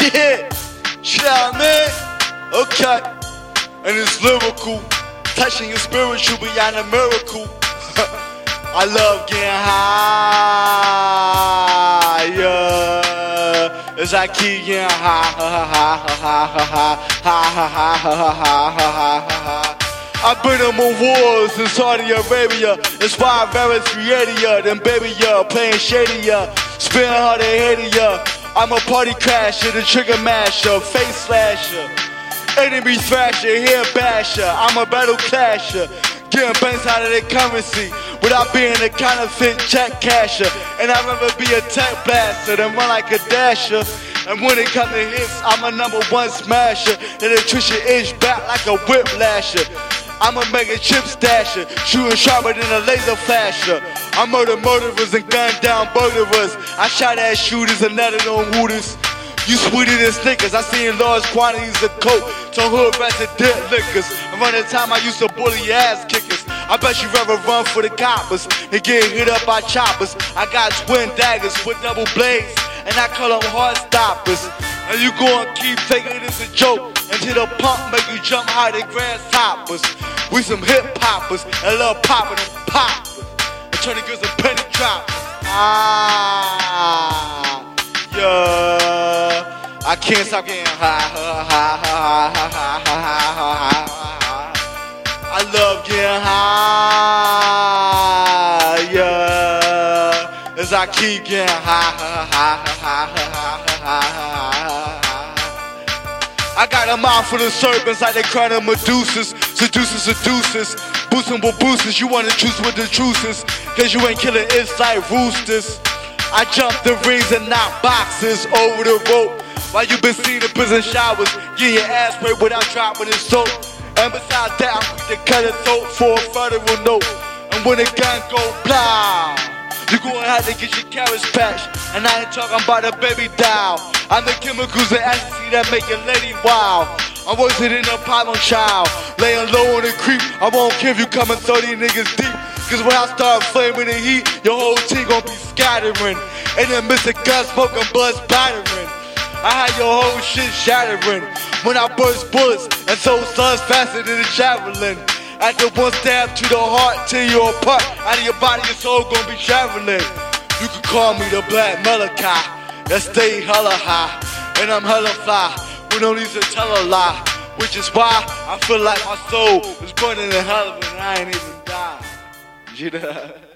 Shit, chill, man. Okay, and it's lyrical, touching your spiritual beyond a miracle. I love getting higher as I keep getting high. I've been on wars in Saudi Arabia, inspired various creator than baby ya, playing shadier, spinning they hated ya. I'm a party crasher, the trigger masher, face slasher, enemy thrasher, hair basher. I'm a battle clasher, getting banks out of their currency without being a counterfeit check casher. And I'd rather be a tech blaster than run like a dasher. And when it comes to hits, I'm a number one smasher. The electrician is back like a whip lasher. I'm a mega chip stasher, shooting sharper than a laser flasher. I murder murderers and gun down murderers. I shot at shooters and nutted on hooters. You sweeter than Snickers. I seen large quantities of coke to hood resident liquors. Around the time I used to bully ass kickers. I bet you rather run for the coppers and get hit up by choppers. I got twin daggers with double blades, and I call them heart stoppers. And you gonna keep taking this a joke until the pump make you jump high than grasshoppers. We some hip hoppers and love popping and poppers. Turn the girls a penny drop. Ah, yeah. I can't stop getting high. I love getting high, yeah. As I keep getting high. I got a mouth for the serpents like they crown of Medusas, seduces, seduces, boosting with boosters. You wanna choose with the truces cause you ain't killing inside roosters. I jump the rings and knock boxes over the rope. While you been seeing the prison showers, getting your ass sprayed without dropping the soap. And besides that, I'm quick to cut a throat for a federal note. And when the gun go blah, you gonna have to get your carriage patched. And I ain't talking about a baby doll. I'm the chemicals and ecstasy that make your lady wild. I'm worse than a problem child. Laying low on the creep. I won't if you coming 30 niggas deep. Cause when I start flaming the heat, your whole team gon' be scattering. And then Mr. Gun smoking buzz battering. I had your whole shit shattering when I burst bullets and so slugs faster than a javelin. After one stab to the heart, tear you apart. Out of your body, your soul gon' be traveling. You can call me the Black Malachi. That stay hella high, and I'm hella fly. We don't need to tell a lie, which is why I feel like my soul is burning in hell and I ain't even died. Imagina.